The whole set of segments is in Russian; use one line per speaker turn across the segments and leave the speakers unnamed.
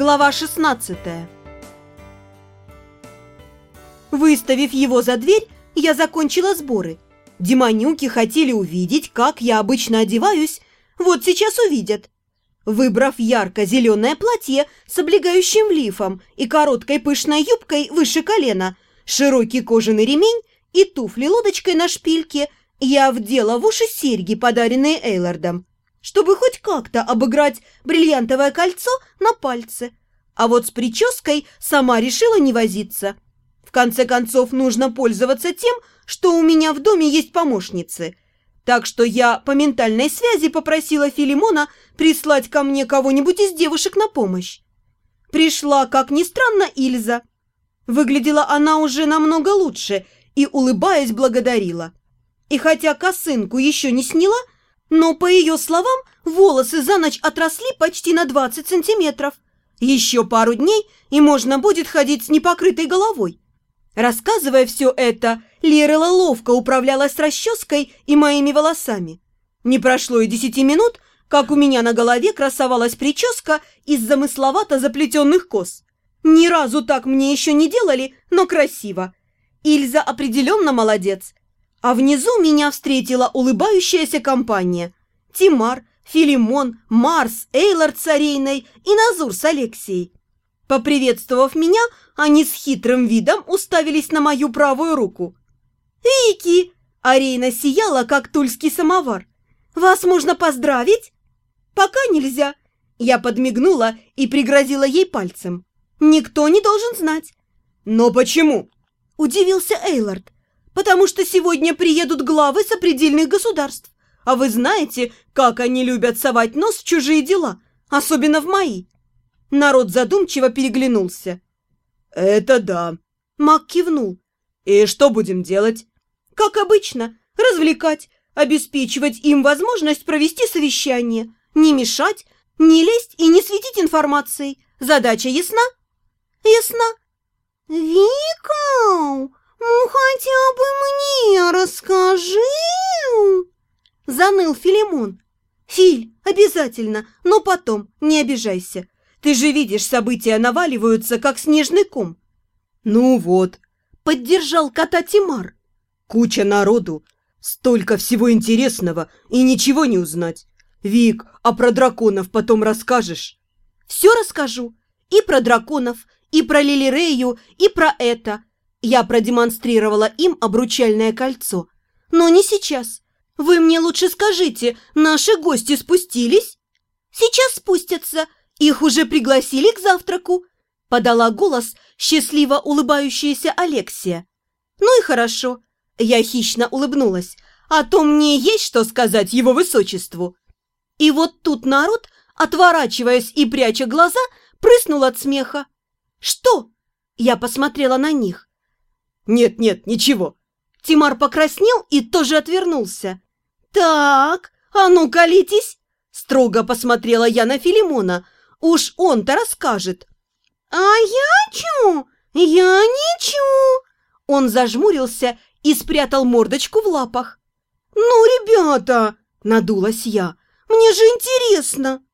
Глава 16 Выставив его за дверь, я закончила сборы. Демонюки хотели увидеть, как я обычно одеваюсь, вот сейчас увидят. Выбрав ярко-зеленое платье с облегающим лифом и короткой пышной юбкой выше колена, широкий кожаный ремень и туфли лодочкой на шпильке, я вдела в уши серьги, подаренные Эйлардом, чтобы хоть как-то обыграть бриллиантовое кольцо на пальце. А вот с прической сама решила не возиться. В конце концов, нужно пользоваться тем, что у меня в доме есть помощницы. Так что я по ментальной связи попросила Филимона прислать ко мне кого-нибудь из девушек на помощь. Пришла, как ни странно, Ильза. Выглядела она уже намного лучше и, улыбаясь, благодарила. И хотя косынку еще не сняла, но, по ее словам, волосы за ночь отросли почти на 20 сантиметров. Еще пару дней, и можно будет ходить с непокрытой головой. Рассказывая все это, Лерела ловко управлялась расческой и моими волосами. Не прошло и десяти минут, как у меня на голове красовалась прическа из замысловато заплетенных кос. Ни разу так мне еще не делали, но красиво. Ильза определенно молодец. А внизу меня встретила улыбающаяся компания. Тимар, Филимон, Марс, Эйлард с Арейной и Назур с Алексией. Поприветствовав меня, они с хитрым видом уставились на мою правую руку. «Вики!» – Арейна сияла, как тульский самовар. «Вас можно поздравить?» «Пока нельзя!» Я подмигнула и пригрозила ей пальцем. «Никто не должен знать!» «Но почему?» – удивился Эйлард. «Потому что сегодня приедут главы сопредельных государств. А вы знаете, как они любят совать нос в чужие дела, особенно в мои!» Народ задумчиво переглянулся. «Это да!» Мак кивнул. «И что будем делать?» «Как обычно, развлекать, обеспечивать им возможность провести совещание, не мешать, не лезть и не светить информацией. Задача ясна?» «Ясна».
«Вика, ну хотя бы мне расскажи!»
Заныл Филимон. «Филь, обязательно, но потом, не обижайся. Ты же видишь, события наваливаются, как снежный ком». «Ну вот», — поддержал кота Тимар. «Куча народу, столько всего интересного и ничего не узнать. Вик, а про драконов потом расскажешь?» «Все расскажу. И про драконов, и про Лилирею, и про это». Я продемонстрировала им обручальное кольцо. «Но не сейчас. Вы мне лучше скажите, наши гости спустились?» «Сейчас спустятся», «Их уже пригласили к завтраку», – подала голос счастливо улыбающаяся Алексия. «Ну и хорошо», – я хищно улыбнулась, «а то мне есть что сказать его высочеству». И вот тут народ, отворачиваясь и пряча глаза, прыснул от смеха. «Что?» – я посмотрела на них. «Нет, нет, ничего». Тимар покраснел и тоже отвернулся. «Так, а ну колитесь!» Строго посмотрела я на Филимона – Уж он-то расскажет.
А я чё? Я ничего.
Он зажмурился и спрятал мордочку в лапах.
Ну, ребята, надулась я, мне же интересно.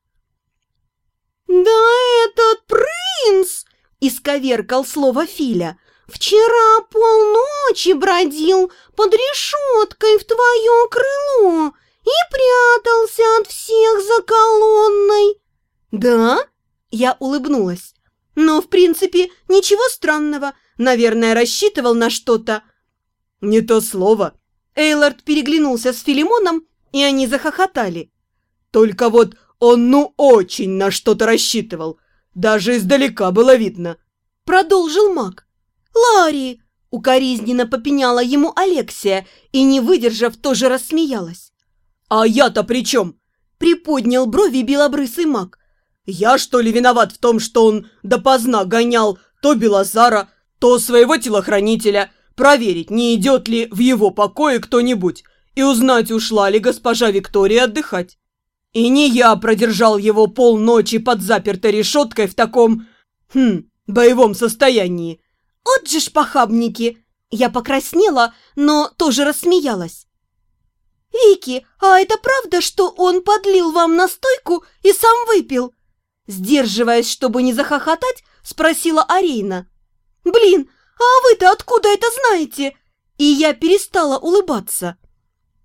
Да этот принц, исковеркал слово Филя, вчера полночи бродил под решеткой в твое крыло и прятался от всех за колонной.
«Да?» Я улыбнулась. «Но, в принципе, ничего странного. Наверное, рассчитывал на что-то». «Не то слово». Эйлард переглянулся с Филимоном, и они захохотали. «Только вот он ну очень на что-то рассчитывал. Даже издалека было видно». Продолжил маг. «Ларри!» — укоризненно попеняла ему Алексия и, не выдержав, тоже рассмеялась. «А я-то при чем?» — приподнял брови белобрысый маг. Я, что ли, виноват в том, что он допоздна гонял то Белозара, то своего телохранителя, проверить, не идет ли в его покое кто-нибудь, и узнать, ушла ли госпожа Виктория отдыхать? И не я продержал его полночи под запертой решеткой в таком, хм, боевом состоянии. От же ж похабники! Я покраснела, но тоже рассмеялась. «Вики, а это правда, что он подлил вам настойку и сам выпил?»
Сдерживаясь, чтобы не захохотать, спросила Арина. «Блин, а вы-то откуда это знаете?» И я перестала улыбаться.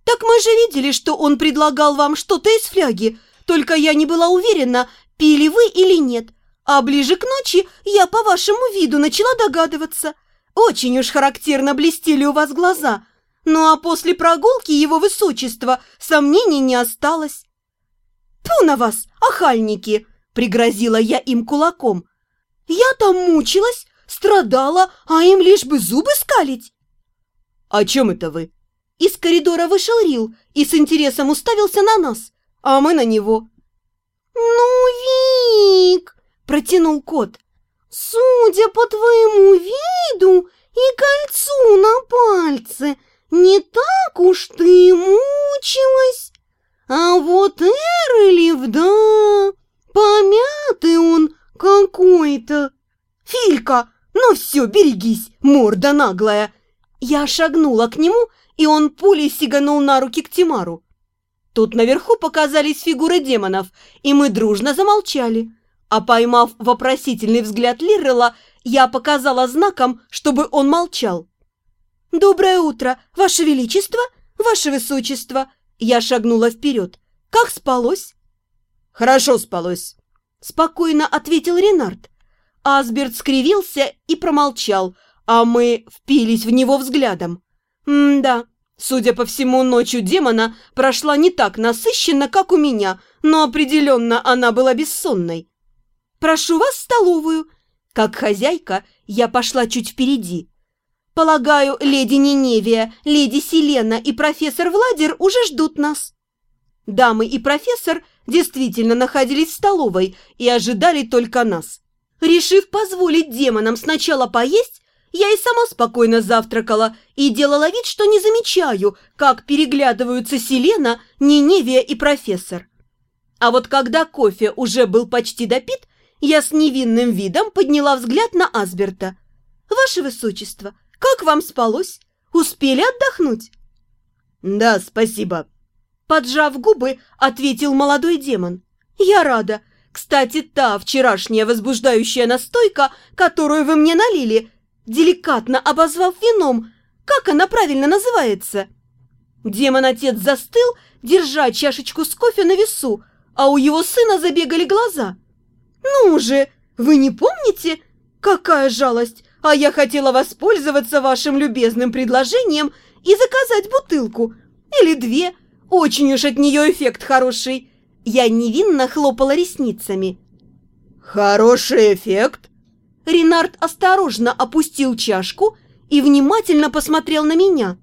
«Так мы же видели, что он предлагал вам что-то из фляги, только я не была уверена, пили вы или нет. А ближе к ночи я по вашему виду начала догадываться. Очень уж характерно блестели у вас глаза. Ну а после прогулки его высочества сомнений не осталось. «Тьфу на вас, охальники!» – пригрозила я им кулаком. «Я там мучилась, страдала, а им лишь бы зубы скалить!»
«О чем это вы?»
Из коридора вышел Рил и с интересом уставился на нас, а мы на него. «Ну, Вик!» – протянул кот. «Судя по твоему виду и кольцу на пальце, не так уж ты мучилась. А вот Эрлиф, да, помятый он какой-то. Филька, ну все, берегись, морда наглая!» Я шагнула к нему, и он пулей сиганул на руки к Тимару. Тут наверху показались фигуры демонов, и мы дружно замолчали. А поймав вопросительный взгляд Лиррела, я показала знаком, чтобы он молчал. «Доброе утро, Ваше Величество, Ваше Высочество!» Я шагнула вперед. «Как спалось?»
«Хорошо спалось», —
спокойно ответил Ренард. Асберт скривился и промолчал, а мы впились в него взглядом. «М-да, судя по всему, ночью демона прошла не так насыщенно, как у меня, но определенно она была бессонной. Прошу вас в столовую!» Как хозяйка я пошла чуть впереди. Полагаю, леди Ниневия, леди Селена и профессор Владер уже ждут нас. Дамы и профессор действительно находились в столовой и ожидали только нас. Решив позволить демонам сначала поесть, я и сама спокойно завтракала и делала вид, что не замечаю, как переглядываются Селена, Ниневия и профессор. А вот когда кофе уже был почти допит, я с невинным видом подняла взгляд на Асберта. «Ваше Высочество, как вам спалось? Успели отдохнуть?»
«Да, спасибо», —
поджав губы, ответил молодой демон. «Я рада. Кстати, та вчерашняя возбуждающая настойка, которую вы мне налили, деликатно обозвав вином, как она правильно называется?» Демон-отец застыл, держа чашечку с кофе на весу, а у его сына забегали глаза. «Ну же, вы не помните? Какая жалость! А я хотела воспользоваться вашим любезным предложением и заказать бутылку. Или две. Очень уж от нее эффект хороший». Я невинно хлопала ресницами.
«Хороший эффект?»
Ренард осторожно опустил чашку и внимательно посмотрел на меня.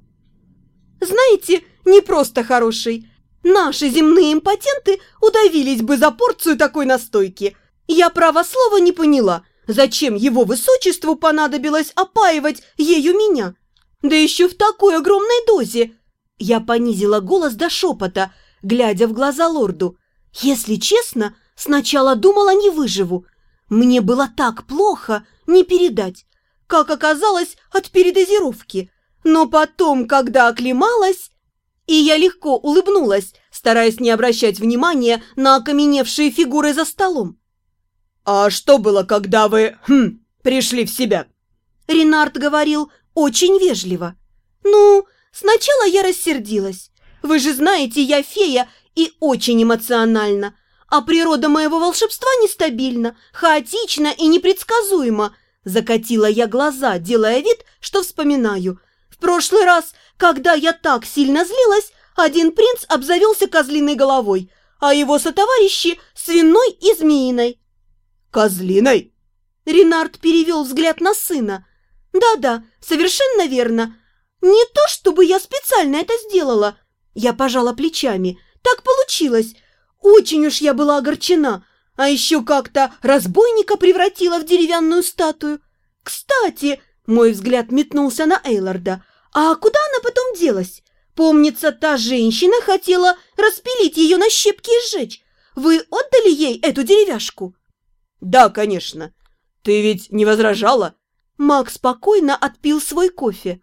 «Знаете, не просто хороший. Наши земные импотенты удавились бы за порцию такой настойки – я, право слова, не поняла, зачем его высочеству понадобилось опаивать ею меня? Да еще в такой огромной дозе. Я понизила голос до шепота, глядя в глаза лорду. Если честно, сначала думала, не выживу. Мне было так плохо, не передать. Как оказалось, от передозировки. Но потом, когда оклемалась... И я легко улыбнулась, стараясь не обращать внимания на окаменевшие фигуры за столом.
«А что было, когда вы, хм, пришли в себя?»
Ренард говорил очень вежливо. «Ну, сначала я рассердилась. Вы же знаете, я фея и очень эмоциональна. А природа моего волшебства нестабильна, хаотична и непредсказуема. Закатила я глаза, делая вид, что вспоминаю. В прошлый раз, когда я так сильно злилась, один принц обзавелся козлиной головой, а его сотоварищи – свиной и змеиной.
«Козлиной?»
Ренард перевел взгляд на сына. «Да-да, совершенно верно. Не то, чтобы я специально это сделала». Я пожала плечами. «Так получилось. Очень уж я была огорчена. А еще как-то разбойника превратила в деревянную статую. Кстати, мой взгляд метнулся на Эйларда. А куда она потом делась? Помнится, та женщина хотела распилить ее на щепки и сжечь. Вы отдали ей эту деревяшку?»
«Да, конечно. Ты ведь не возражала?»
Мак спокойно отпил свой кофе.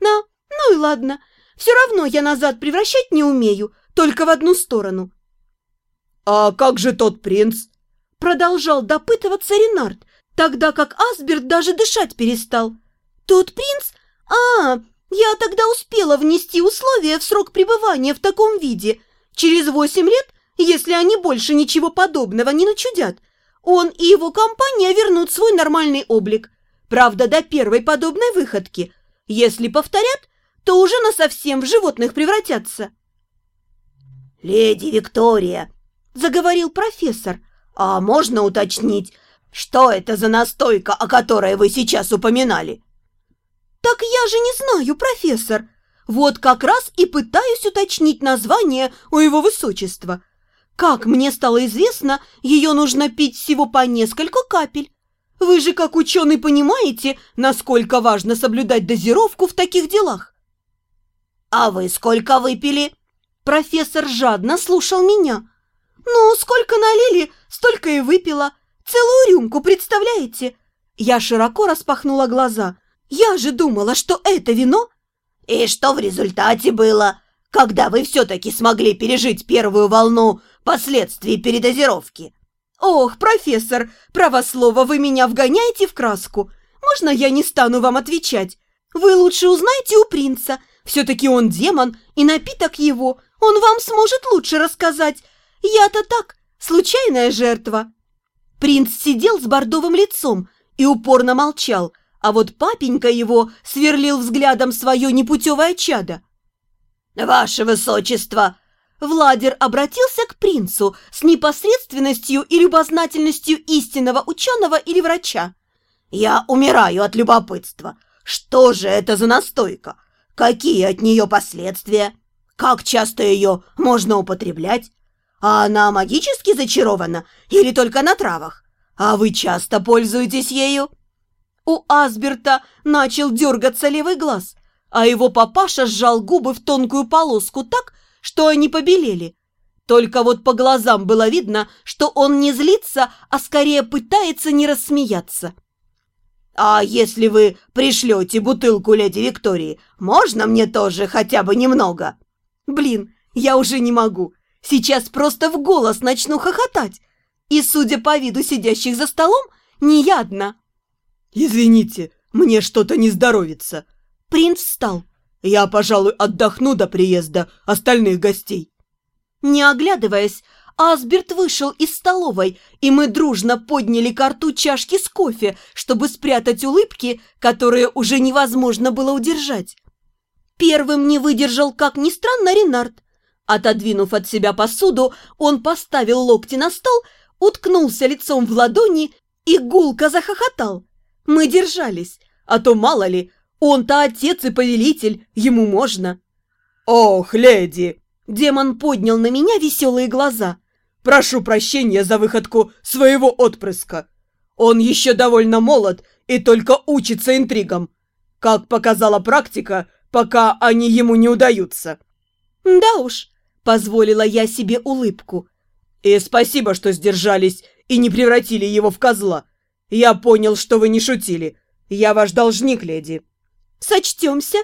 «На, ну и ладно. Все равно я назад превращать не умею, только в одну сторону».
«А как же тот принц?»
Продолжал допытываться Ренард, тогда как Асберт даже дышать перестал. Тот принц? А, я тогда успела внести условия в срок пребывания в таком виде. Через восемь лет, если они больше ничего подобного не начудят, он и его компания вернут свой нормальный облик. Правда, до первой подобной выходки. Если повторят, то уже насовсем в животных превратятся.
«Леди Виктория», — заговорил профессор, — «а можно уточнить, что это за настойка, о которой вы сейчас упоминали?»
«Так я же не знаю, профессор. Вот как раз и пытаюсь уточнить название у его высочества. Как мне стало известно, ее нужно пить всего по несколько капель. Вы же, как ученый, понимаете, насколько важно соблюдать дозировку в таких делах».
«А вы сколько выпили?»
Профессор жадно слушал меня. «Ну, сколько налили, столько и выпила. Целую рюмку, представляете?» Я широко распахнула глаза. «Я же думала, что это вино...»
«И что в результате было, когда вы все-таки смогли пережить первую волну последствий передозировки?»
«Ох, профессор, правослово, вы меня вгоняете в краску. Можно я не стану вам отвечать? Вы лучше узнайте у принца. Все-таки он демон, и напиток его. Он вам сможет лучше рассказать. Я-то так, случайная жертва». Принц сидел с бордовым лицом и упорно молчал, а вот папенька его сверлил взглядом свое непутевое чадо.
«Ваше высочество!»
Владер обратился к принцу с непосредственностью и любознательностью истинного ученого или врача.
«Я умираю от любопытства. Что же это за настойка? Какие от нее последствия? Как часто ее можно употреблять? А она магически зачарована или только на травах? А вы часто пользуетесь ею?»
У Асберта начал дергаться левый глаз, а его папаша сжал губы в тонкую полоску так, что они побелели. Только вот по глазам было видно, что он не злится, а скорее пытается не рассмеяться.
«А если вы пришлете бутылку леди Виктории, можно мне тоже хотя бы немного?»
«Блин, я уже не могу. Сейчас просто в голос начну хохотать. И, судя по виду сидящих за столом, не я одна».
«Извините, мне что-то не здоровится».
Принц встал.
Я, пожалуй, отдохну до приезда остальных гостей.
Не оглядываясь, Асберт вышел из столовой, и мы дружно подняли к рту чашки с кофе, чтобы спрятать улыбки, которые уже невозможно было удержать. Первым не выдержал, как ни странно, Ренард. Отодвинув от себя посуду, он поставил локти на стол, уткнулся лицом в ладони и гулко захохотал. Мы держались, а то, мало ли, он-то отец и повелитель, ему можно.
Ох, леди!
Демон поднял на меня веселые глаза.
Прошу прощения за выходку своего отпрыска. Он еще довольно молод и только учится интригам. Как показала практика, пока они ему не удаются.
Да уж, позволила я себе улыбку.
И спасибо, что сдержались и не превратили его в козла. Я понял, что вы не шутили. Я ваш должник, леди
сочтемся!»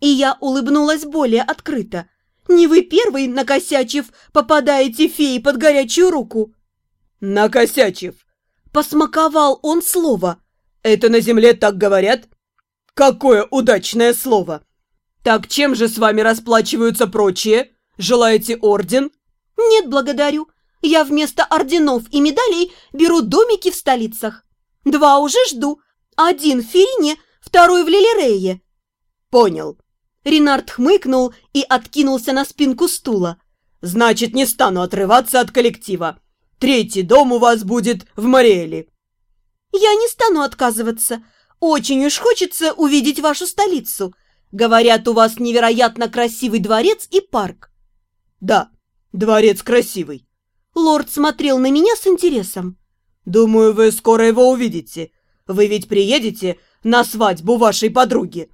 И я улыбнулась более открыто. «Не вы первый, накосячив, попадаете феи под горячую руку!»
«Накосячив!»
Посмаковал он слово.
«Это на земле так говорят?» «Какое удачное слово!» «Так чем же с вами расплачиваются прочие? Желаете орден?»
«Нет, благодарю. Я вместо орденов и медалей беру домики в столицах. Два уже жду. Один в Ферине, второй в Лилерее».
«Понял».
Ренард хмыкнул и откинулся на спинку стула.
«Значит, не стану отрываться от коллектива. Третий дом у вас будет в Мариэле».
«Я не стану отказываться. Очень уж хочется увидеть вашу столицу. Говорят, у вас невероятно красивый дворец и парк».
«Да, дворец красивый».
Лорд смотрел на меня с интересом.
«Думаю, вы скоро его увидите. Вы ведь приедете на свадьбу вашей подруги?»